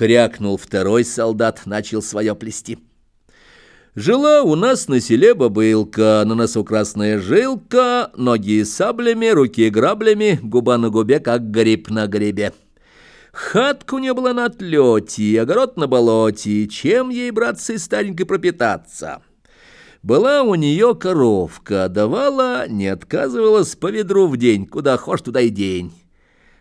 Крякнул второй солдат, начал свое плести. Жила у нас на селе бабылка, на носу красная жилка, ноги саблями, руки граблями, губа на губе, как гриб на грибе. Хатка у нее была на отлете, огород на болоте, чем ей, братцы, старенькой пропитаться? Была у нее коровка, давала, не отказывалась по ведру в день, куда хошь, туда и день.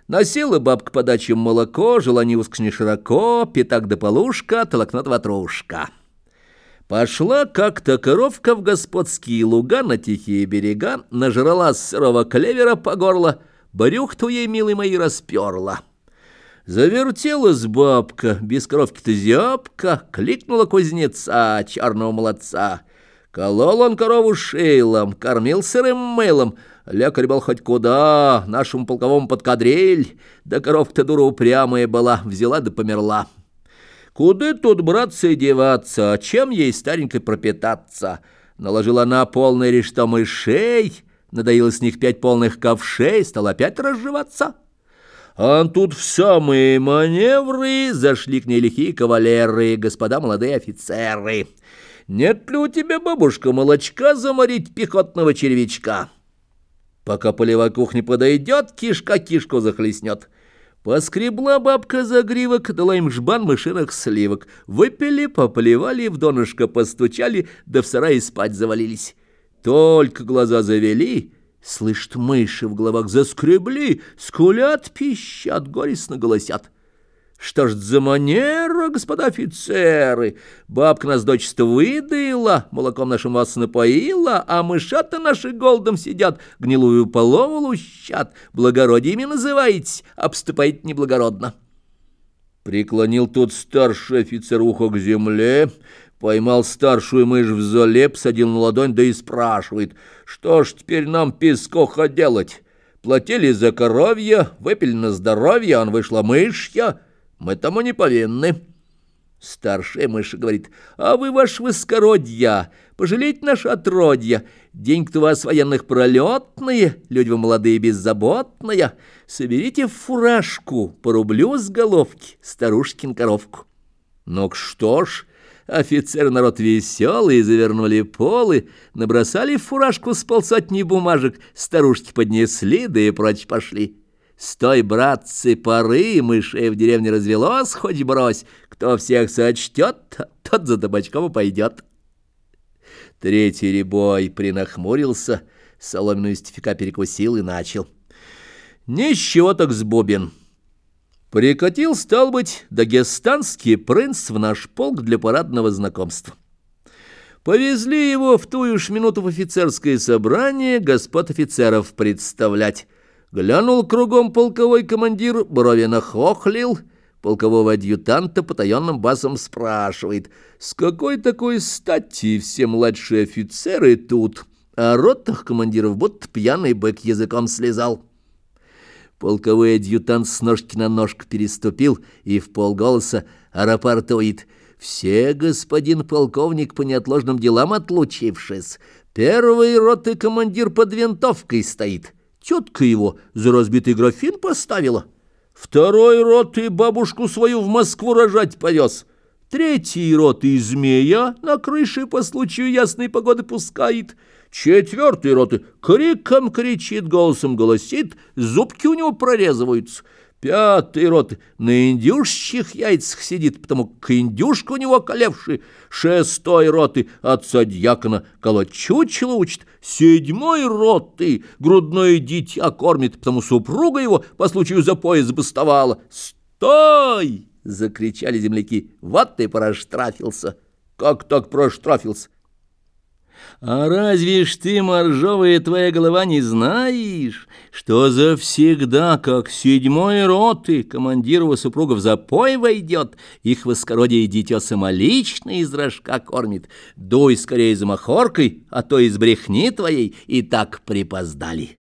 Носила бабка по молоко, жила не широко, пятак да полушка, толокнот ватрушка. Пошла как-то коровка в господские луга на тихие берега, нажрала сырого клевера по горло, брюхту ей, милый мои, расперла. Завертелась бабка, без коровки-то зябка, кликнула кузнеца, черного молодца. Колол он корову шейлом, кормил сырым мылом, лекарь был хоть куда, нашему полковому подкадриль, да коровка-то дура упрямая была, взяла да померла. Куда тут, братцы, деваться, чем ей старенькой пропитаться? Наложила она полный решто мышей, надоила с них пять полных ковшей, стала опять разживаться. А тут в самые маневры зашли к ней лихие кавалеры, господа молодые офицеры. Нет ли у тебя, бабушка, молочка заморить пехотного червячка? Пока полевая кухня подойдет, кишка кишку захлестнет. Поскребла бабка за гривок, дала им жбан мышиных сливок. Выпили, поплевали, в донышко постучали, да в сарае спать завалились. Только глаза завели, слышат, мыши в головах заскребли, скулят, пищат, горестно голосят. Что ж за манера, господа офицеры? Бабка нас дочество выдаила, молоком нашим вас напоила, а мышата наши голодом сидят, гнилую полову лущат. Благородиями называете, обступаете неблагородно. Преклонил тут старший офицер ухо к земле, поймал старшую мышь в золе, посадил на ладонь, да и спрашивает, что ж теперь нам пескоха делать? Платили за коровья, выпили на здоровье, он вышла мышья, мы тому не повинны. Старшая мышь говорит, а вы, ваш воскородья, пожалейте наше отродья. Деньги-то у вас военных пролетные, люди вы молодые беззаботные. Соберите фуражку по рублю с головки старушкин коровку. Ну что ж, офицер народ веселый, завернули полы, набросали в фуражку с полсотни бумажек, старушки поднесли, да и прочь пошли. С той, братцы, поры мышей в деревне развелось, хоть брось. Кто всех сочтет, тот за табачком и пойдет. Третий ребой принахмурился, соломенную стефика перекусил и начал. Ничего так сбобин. Прикатил, стал быть, дагестанский принц в наш полк для парадного знакомства. Повезли его в ту ж минуту в офицерское собрание господ офицеров представлять. Глянул кругом полковой командир, брови нахохлил, полкового адъютанта потаенным басом спрашивает, с какой такой стати все младшие офицеры тут, а ротах командиров будто пьяный бык языком слезал. Полковой адъютант с ножки на ножку переступил и в полголоса рапортует «Все, господин полковник, по неотложным делам отлучившись, первый роты командир под винтовкой стоит». Тетка его за разбитый графин поставила. Второй рот и бабушку свою в Москву рожать повез. Третий рот и змея на крыше по случаю ясной погоды пускает. Четвертый рот и криком кричит, голосом голосит, зубки у него прорезываются. Пятый рот на индюшчих яйцах сидит, потому к индюшка у него колевший. Шестой роты отца дьякона колоть чучело учит. Седьмой роты грудное дитя кормит, потому супруга его по случаю запоя забастовала. «Стой!» — закричали земляки. «Вот ты проштрафился!» «Как так проштрафился?» А разве ж ты, моржовая твоя голова, не знаешь, что завсегда, как седьмой роты, командир его супруга в запой войдет, их воскородие дитё самолично из рожка кормит, дуй скорее за махоркой, а то из брехни твоей и так припоздали.